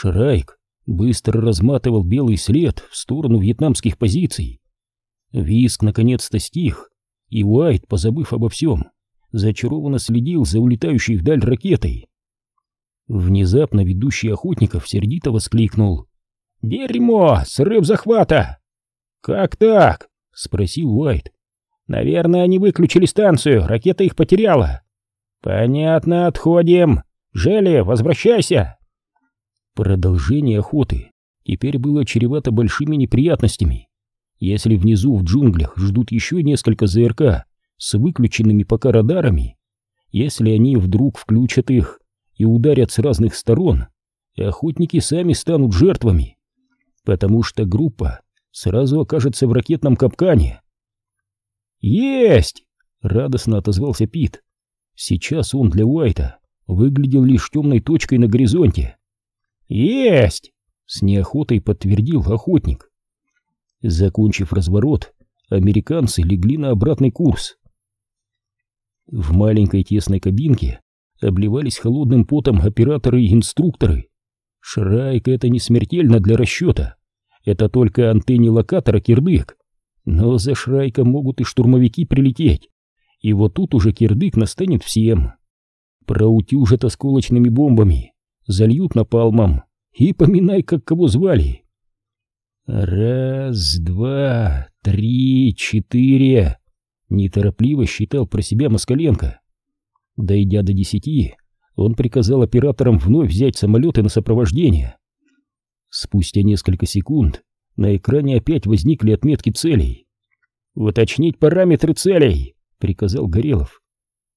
Шрайк быстро разматывал белый след в сторону вьетнамских позиций. Виск наконец-то стих, и Уайт, позабыв обо всем, зачарованно следил за улетающей вдаль ракетой. Внезапно ведущий охотников сердито воскликнул. «Дерьмо! Срыв захвата!» «Как так?» — спросил Уайт. «Наверное, они выключили станцию, ракета их потеряла». «Понятно, отходим. Жели, возвращайся!» Продолжение охоты теперь было чревато большими неприятностями. Если внизу в джунглях ждут еще несколько ЗРК с выключенными пока радарами, если они вдруг включат их и ударят с разных сторон, охотники сами станут жертвами, потому что группа сразу окажется в ракетном капкане. «Есть!» — радостно отозвался Пит. Сейчас он для Уайта выглядел лишь темной точкой на горизонте. «Есть!» — с неохотой подтвердил охотник. Закончив разворот, американцы легли на обратный курс. В маленькой тесной кабинке обливались холодным потом операторы и инструкторы. Шрайк — это не смертельно для расчета. Это только антенне локатора кирдык. Но за Шрайком могут и штурмовики прилететь. И вот тут уже кирдык настанет всем. Проутюжат осколочными бомбами, зальют напалмом и поминай, как кого звали. Раз, два, три, четыре. Неторопливо считал про себя Москаленко. Дойдя до десяти, он приказал операторам вновь взять самолеты на сопровождение. Спустя несколько секунд на экране опять возникли отметки целей. «Уточнить параметры целей!» — приказал Горелов.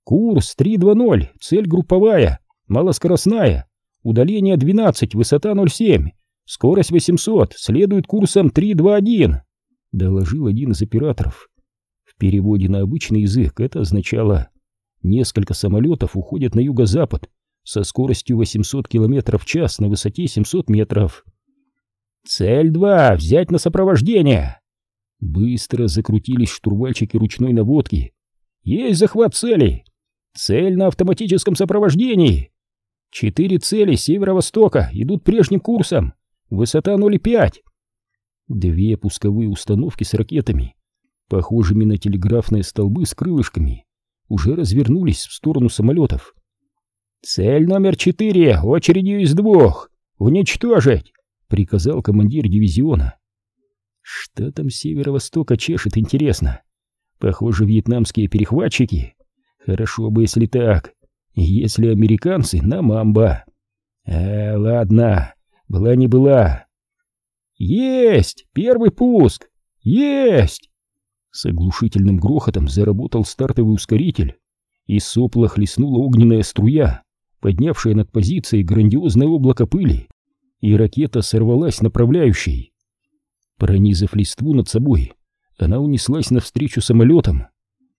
«Курс 3.2.0, цель групповая, малоскоростная, удаление 12, высота 0.7, скорость 800, следует курсом 3.2.1», — доложил один из операторов. В переводе на обычный язык это означало «несколько самолетов уходят на юго-запад со скоростью 800 км в час на высоте 700 метров». «Цель 2, взять на сопровождение!» Быстро закрутились штурвальчики ручной наводки, есть захват цели. Цель на автоматическом сопровождении. Четыре цели северо-востока идут прежним курсом. Высота 0,5. Две пусковые установки с ракетами, похожими на телеграфные столбы с крылышками, уже развернулись в сторону самолетов. «Цель номер четыре, очередью из двух! Уничтожить!» — приказал командир дивизиона. «Что там северо-востока чешет, интересно?» Похоже, вьетнамские перехватчики. Хорошо бы, если так. Если американцы на мамба. А, ладно, была не была. Есть! Первый пуск! Есть! С оглушительным грохотом заработал стартовый ускоритель. Из сопла хлестнула огненная струя, поднявшая над позицией грандиозное облако пыли, и ракета сорвалась направляющей. Пронизав листву над собой, она унеслась навстречу самолетам.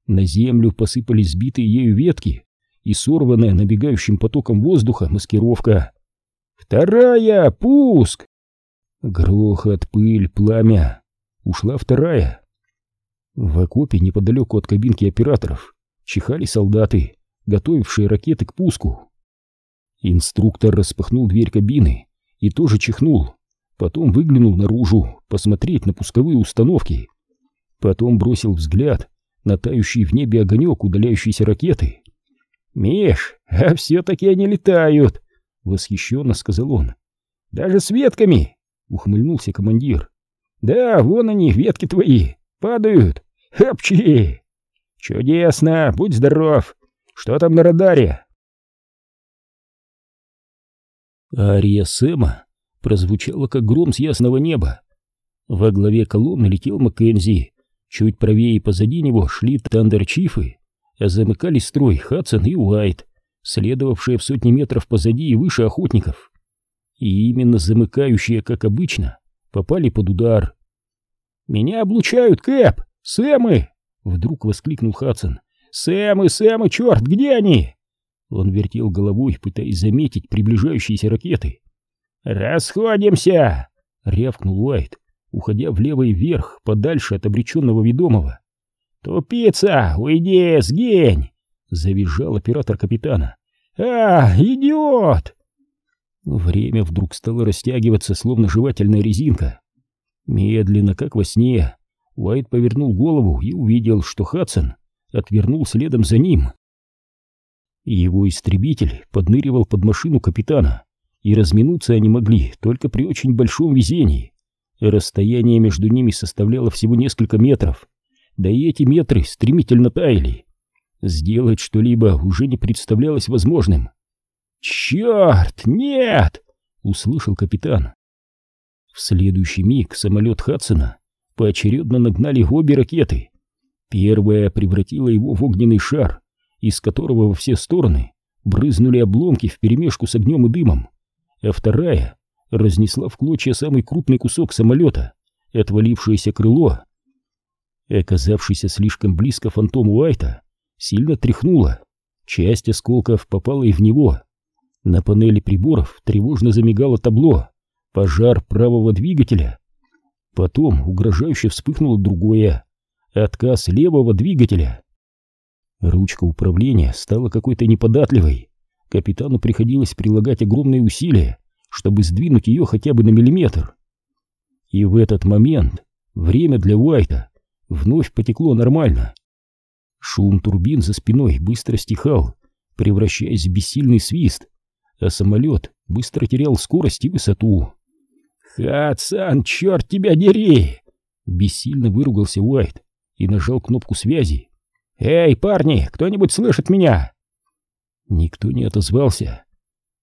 На землю посыпались сбитые ею ветки и сорванная набегающим потоком воздуха маскировка. «Вторая! Пуск!» Грохот, пыль, пламя. Ушла вторая. В окопе неподалеку от кабинки операторов чихали солдаты, готовившие ракеты к пуску. Инструктор распахнул дверь кабины и тоже чихнул, потом выглянул наружу посмотреть на пусковые установки. Потом бросил взгляд на тающий в небе огонек удаляющейся ракеты. «Миш, а все-таки они летают!» — восхищенно сказал он. «Даже с ветками!» — ухмыльнулся командир. «Да, вон они, ветки твои, падают! Хапчи! Чудесно, будь здоров! Что там на радаре?» Ария Сэма прозвучала, как гром с ясного неба. Во главе колонны летел Маккензи, Чуть правее и позади него шли тандерчифы, замыкали строй Хадсон и Уайт, следовавшие в сотни метров позади и выше охотников. И именно замыкающие, как обычно, попали под удар. «Меня облучают, Кэп! Сэмы!» — вдруг воскликнул Хадсон. «Сэмы, Сэмы, черт, где они?» Он вертел головой, пытаясь заметить приближающиеся ракеты. «Расходимся!» — рявкнул Уайт уходя влево и вверх, подальше от обреченного ведомого. «Тупица! Уйди, сгинь!» — завизжал оператор капитана. «А, идиот!» Время вдруг стало растягиваться, словно жевательная резинка. Медленно, как во сне, Уайт повернул голову и увидел, что Хадсон отвернул следом за ним. Его истребитель подныривал под машину капитана, и разминуться они могли только при очень большом везении. Расстояние между ними составляло всего несколько метров, да и эти метры стремительно таяли. Сделать что-либо уже не представлялось возможным. «Черт, нет!» — услышал капитан. В следующий миг самолет Хадсона поочередно нагнали обе ракеты. Первая превратила его в огненный шар, из которого во все стороны брызнули обломки вперемешку с огнем и дымом, а вторая разнесла в клочья самый крупный кусок самолета, отвалившееся крыло. Оказавшийся слишком близко фантом Уайта сильно тряхнуло, часть осколков попала и в него. На панели приборов тревожно замигало табло «Пожар правого двигателя». Потом угрожающе вспыхнуло другое «Отказ левого двигателя». Ручка управления стала какой-то неподатливой. Капитану приходилось прилагать огромные усилия, чтобы сдвинуть ее хотя бы на миллиметр. И в этот момент время для Уайта вновь потекло нормально. Шум турбин за спиной быстро стихал, превращаясь в бессильный свист, а самолет быстро терял скорость и высоту. «Хадсан, черт тебя дери!» Бессильно выругался Уайт и нажал кнопку связи. «Эй, парни, кто-нибудь слышит меня?» Никто не отозвался.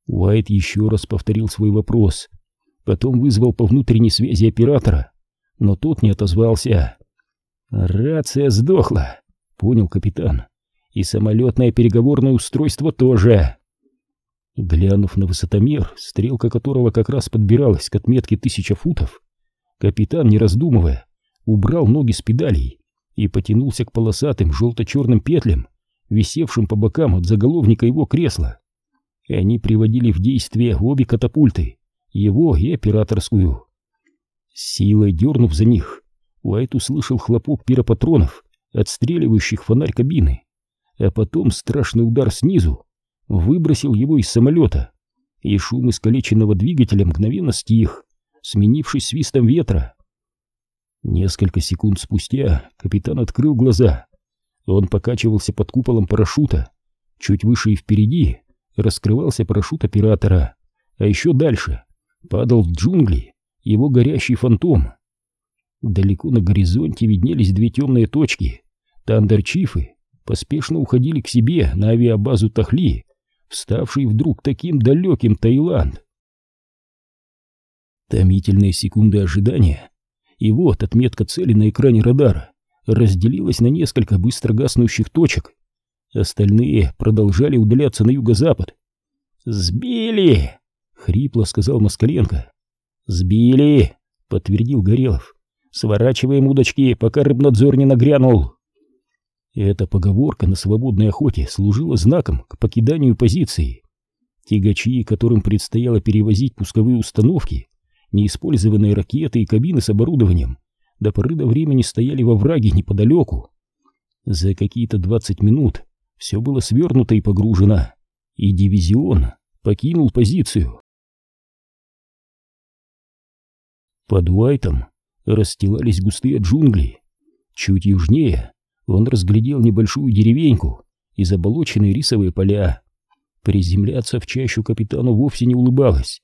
Уайт еще раз повторил свой вопрос, потом вызвал по внутренней связи оператора, но тот не отозвался. «Рация сдохла», — понял капитан, — «и самолетное переговорное устройство тоже». Глянув на высотомер, стрелка которого как раз подбиралась к отметке тысяча футов, капитан, не раздумывая, убрал ноги с педалей и потянулся к полосатым желто-черным петлям, висевшим по бокам от заголовника его кресла. И они приводили в действие обе катапульты, его и операторскую. силой дернув за них, Уайт услышал хлопок пиропатронов, отстреливающих фонарь кабины, а потом страшный удар снизу выбросил его из самолета, и шум искалеченного двигателя мгновенно стих, сменившись свистом ветра. Несколько секунд спустя капитан открыл глаза. Он покачивался под куполом парашюта. Чуть выше и впереди раскрывался парашют оператора, а еще дальше падал в джунгли его горящий фантом. Далеко на горизонте виднелись две темные точки. Тандерчифы поспешно уходили к себе на авиабазу Тахли, вставший вдруг таким далеким Таиланд. Томительные секунды ожидания, и вот отметка цели на экране радара разделилась на несколько быстро гаснущих точек. Остальные продолжали удаляться на юго-запад. «Сбили!» — хрипло сказал Москаленко. «Сбили!» — подтвердил Горелов. «Сворачиваем удочки, пока рыбнадзор не нагрянул!» Эта поговорка на свободной охоте служила знаком к покиданию позиции. Тягачи, которым предстояло перевозить пусковые установки, неиспользованные ракеты и кабины с оборудованием, до поры до времени стояли во враге неподалеку. За какие-то двадцать минут все было свернуто и погружено, и дивизион покинул позицию. Под Уайтом расстилались густые джунгли. Чуть южнее он разглядел небольшую деревеньку и заболоченные рисовые поля. Приземляться в чащу капитану вовсе не улыбалось,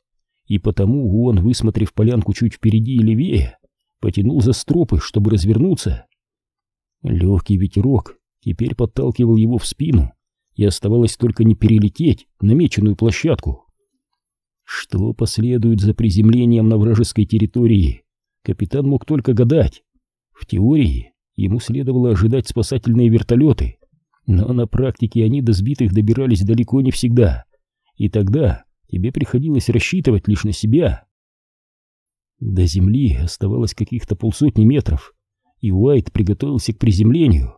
и потому он, высмотрев полянку чуть впереди и левее, потянул за стропы, чтобы развернуться. Легкий ветерок теперь подталкивал его в спину, и оставалось только не перелететь намеченную площадку. Что последует за приземлением на вражеской территории, капитан мог только гадать. В теории ему следовало ожидать спасательные вертолеты, но на практике они до сбитых добирались далеко не всегда, и тогда тебе приходилось рассчитывать лишь на себя. До земли оставалось каких-то полсотни метров, и Уайт приготовился к приземлению.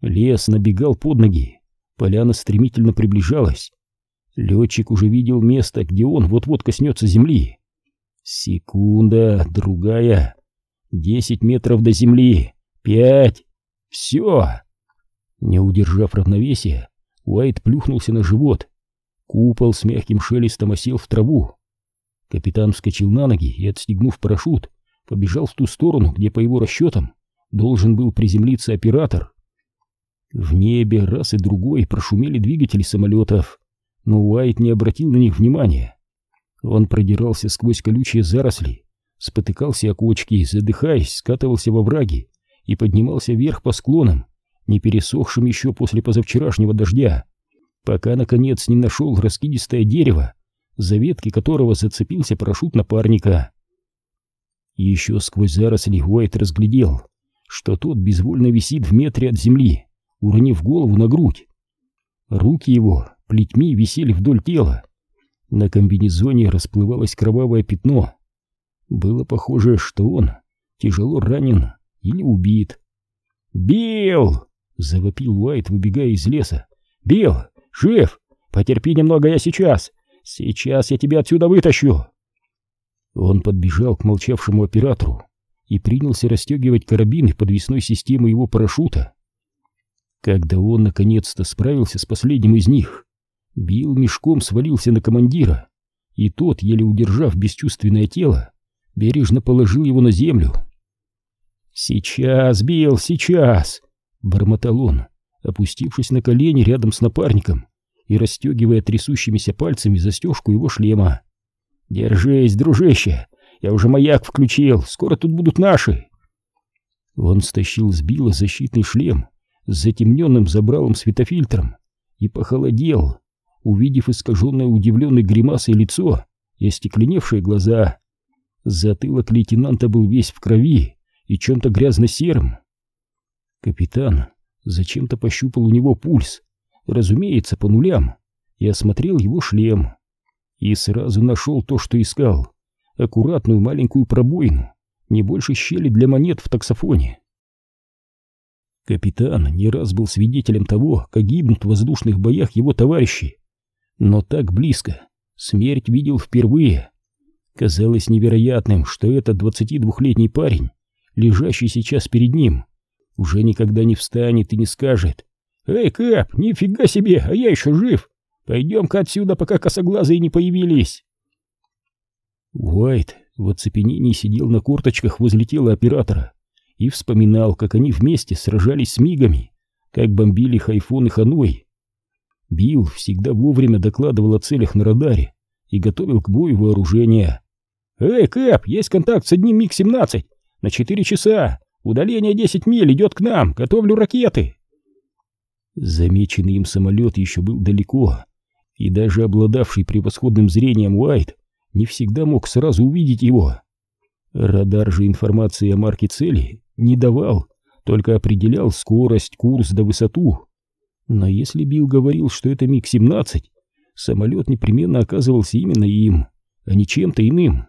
Лес набегал под ноги, поляна стремительно приближалась. Летчик уже видел место, где он вот-вот коснется земли. Секунда, другая, десять метров до земли, пять, все. Не удержав равновесия, Уайт плюхнулся на живот. Купол с мягким шелестом осел в траву. Капитан вскочил на ноги и, отстегнув парашют, побежал в ту сторону, где, по его расчетам, должен был приземлиться оператор. В небе раз и другой прошумели двигатели самолетов, но Уайт не обратил на них внимания. Он продирался сквозь колючие заросли, спотыкался о кочки, задыхаясь, скатывался во враги и поднимался вверх по склонам, не пересохшим еще после позавчерашнего дождя, пока, наконец, не нашел раскидистое дерево, за ветки которого зацепился парашют напарника. Еще сквозь заросли Уайт разглядел, что тот безвольно висит в метре от земли, уронив голову на грудь. Руки его плетьми висели вдоль тела. На комбинезоне расплывалось кровавое пятно. Было похоже, что он тяжело ранен или убит. «Билл!» — завопил Уайт, выбегая из леса. «Билл! Жив! Потерпи немного, я сейчас! Сейчас я тебя отсюда вытащу!» Он подбежал к молчавшему оператору и принялся расстегивать карабины подвесной системы его парашюта. Когда он наконец-то справился с последним из них, Билл мешком свалился на командира, и тот, еле удержав бесчувственное тело, бережно положил его на землю. «Сейчас, Билл, сейчас!» — бормотал он, опустившись на колени рядом с напарником и расстегивая трясущимися пальцами застежку его шлема. «Держись, дружище! Я уже маяк включил, скоро тут будут наши!» Он стащил с Билла защитный шлем с затемненным забралом светофильтром и похолодел, увидев искаженное удивленной гримасой лицо и остекленевшие глаза. Затылок лейтенанта был весь в крови и чем-то грязно-серым. Капитан зачем-то пощупал у него пульс, разумеется, по нулям, и осмотрел его шлем. И сразу нашел то, что искал — аккуратную маленькую пробоину, не больше щели для монет в таксофоне. Капитан не раз был свидетелем того, как гибнут в воздушных боях его товарищи, но так близко смерть видел впервые. Казалось невероятным, что этот 22-летний парень, лежащий сейчас перед ним, уже никогда не встанет и не скажет «Эй, Кэп, нифига себе, а я еще жив! Пойдем-ка отсюда, пока косоглазые не появились!» Уайт в оцепенении сидел на корточках возле тела оператора и вспоминал, как они вместе сражались с мигами, как бомбили Хайфон и Ханой. Билл всегда вовремя докладывал о целях на радаре и готовил к бою вооружение. «Эй, Кэп, есть контакт с одним МиГ-17! На четыре часа! Удаление 10 миль идет к нам! Готовлю ракеты!» Замеченный им самолет еще был далеко, и даже обладавший превосходным зрением Уайт не всегда мог сразу увидеть его. Радар же информации о марке цели не давал, только определял скорость, курс да высоту. Но если Билл говорил, что это МиГ-17, самолет непременно оказывался именно им, а не чем-то иным.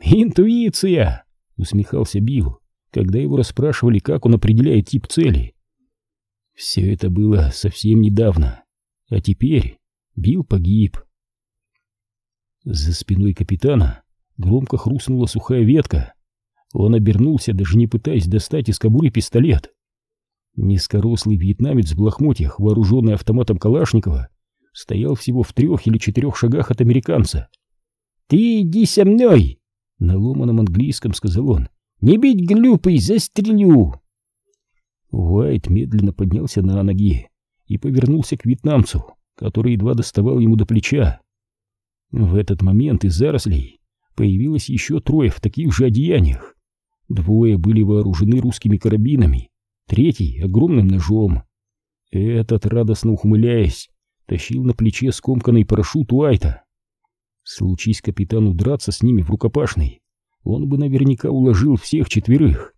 «Интуиция!» — усмехался Билл, когда его расспрашивали, как он определяет тип цели. Все это было совсем недавно, а теперь Билл погиб. За спиной капитана громко хрустнула сухая ветка. Он обернулся, даже не пытаясь достать из кобуры пистолет. Низкорослый вьетнамец в лохмотьях, вооруженный автоматом Калашникова, стоял всего в трех или четырех шагах от американца. «Ты иди со мной!» — на ломаном английском сказал он. «Не бить глюпый, застрелю!» Уайт медленно поднялся на ноги и повернулся к вьетнамцу, который едва доставал ему до плеча. В этот момент из зарослей появилось еще трое в таких же одеяниях. Двое были вооружены русскими карабинами, третий — огромным ножом. Этот, радостно ухмыляясь, тащил на плече скомканный парашют Уайта. Случись капитану драться с ними в рукопашной, он бы наверняка уложил всех четверых.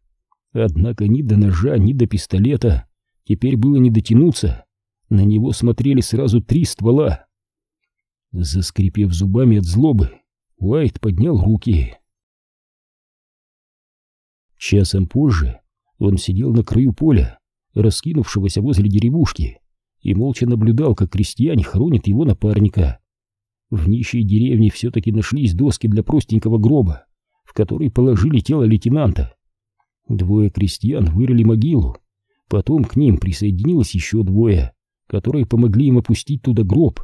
Однако ни до ножа, ни до пистолета теперь было не дотянуться. На него смотрели сразу три ствола. Заскрипев зубами от злобы, Уайт поднял руки. Часом позже он сидел на краю поля, раскинувшегося возле деревушки, и молча наблюдал, как крестьяне хоронят его напарника. В нищей деревне все-таки нашлись доски для простенького гроба, в который положили тело лейтенанта. Двое крестьян вырыли могилу, потом к ним присоединилось еще двое, которые помогли им опустить туда гроб.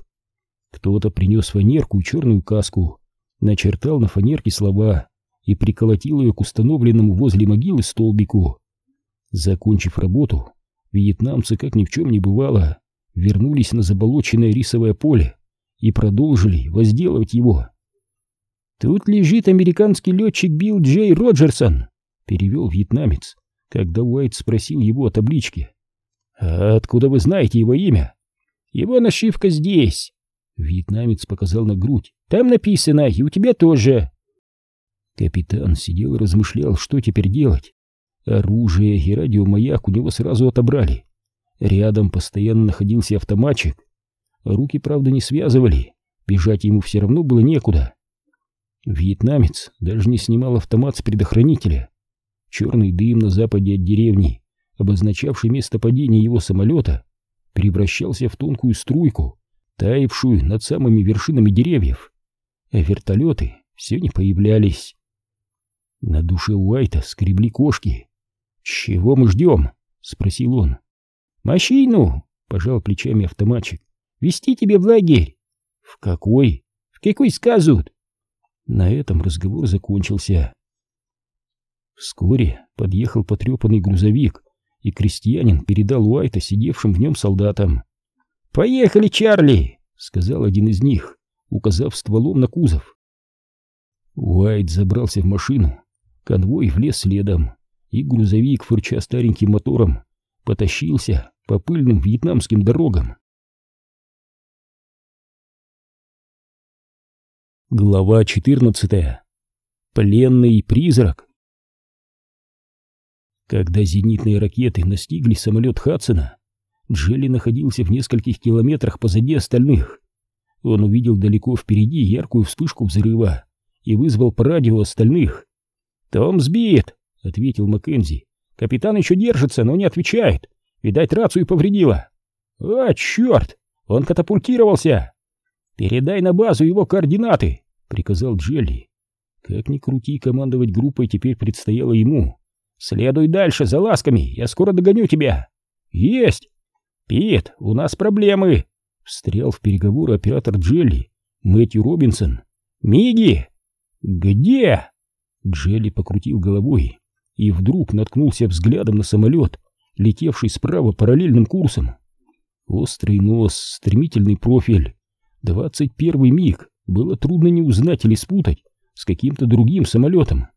Кто-то принес фанерку и черную каску, начертал на фанерке слова и приколотил ее к установленному возле могилы столбику. Закончив работу, вьетнамцы, как ни в чем не бывало, вернулись на заболоченное рисовое поле и продолжили возделывать его. «Тут лежит американский летчик Билл Джей Роджерсон», — перевел вьетнамец, когда Уайт спросил его о табличке. «А откуда вы знаете его имя?» «Его нашивка здесь», — вьетнамец показал на грудь. «Там написано, и у тебя тоже». Капитан сидел и размышлял, что теперь делать. Оружие и радиомаяк у него сразу отобрали. Рядом постоянно находился автоматчик. Руки, правда, не связывали, бежать ему все равно было некуда. Вьетнамец даже не снимал автомат с предохранителя. Черный дым на западе от деревни, обозначавший место падения его самолета, превращался в тонкую струйку, таявшую над самыми вершинами деревьев. А вертолеты все не появлялись. На душе Уайта скребли кошки. «Чего мы ждем?» — спросил он. «Машину!» — пожал плечами автоматчик. «Вести тебе в лагерь!» «В какой?» «В какой сказут?» На этом разговор закончился. Вскоре подъехал потрепанный грузовик, и крестьянин передал Уайта сидевшим в нем солдатам. «Поехали, Чарли!» — сказал один из них, указав стволом на кузов. Уайт забрался в машину, конвой влез следом, и грузовик, фырча стареньким мотором, потащился по пыльным вьетнамским дорогам. Глава 14. Пленный призрак. Когда зенитные ракеты настигли самолет Хадсона, Джелли находился в нескольких километрах позади остальных. Он увидел далеко впереди яркую вспышку взрыва и вызвал по радио остальных. «Том сбит!» — ответил Маккензи. «Капитан еще держится, но не отвечает. Видать, рацию повредила». «А, черт! Он катапультировался!» «Передай на базу его координаты!» — приказал Джелли. Как ни крути, командовать группой теперь предстояло ему. «Следуй дальше, за ласками, я скоро догоню тебя!» «Есть!» «Пит, у нас проблемы!» Встрял в переговоры оператор Джелли, Мэтью Робинсон. «Миги!» «Где?» Джелли покрутил головой и вдруг наткнулся взглядом на самолет, летевший справа параллельным курсом. Острый нос, стремительный профиль. Двадцать первый миг было трудно не узнать или спутать с каким-то другим самолетом.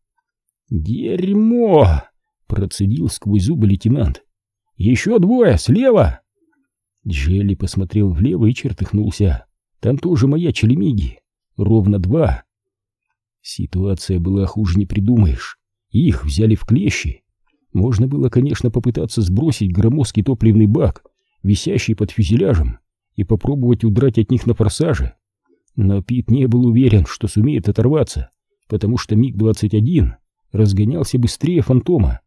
«Дерьмо!» — процедил сквозь зубы лейтенант. «Еще двое, слева!» Джелли посмотрел влево и чертыхнулся. Там тоже маячили миги. Ровно два. Ситуация была хуже не придумаешь. Их взяли в клещи. Можно было, конечно, попытаться сбросить громоздкий топливный бак, висящий под фюзеляжем, и попробовать удрать от них на форсаже. Но Пит не был уверен, что сумеет оторваться, потому что МиГ-21 разгонялся быстрее фантома.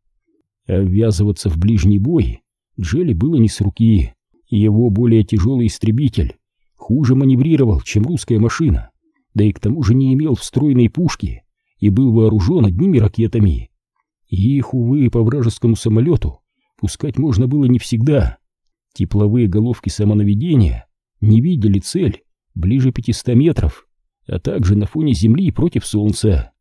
А ввязываться в ближний бой Джелли было не с руки. Его более тяжелый истребитель хуже маневрировал, чем русская машина да и к тому же не имел встроенной пушки и был вооружен одними ракетами. их, увы, по вражескому самолету пускать можно было не всегда. Тепловые головки самонаведения не видели цель ближе 500 метров, а также на фоне земли против солнца.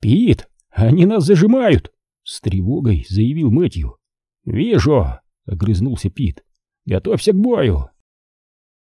«Пит, они нас зажимают!» — с тревогой заявил Мэтью. «Вижу!» — огрызнулся Пит. «Готовься к бою!»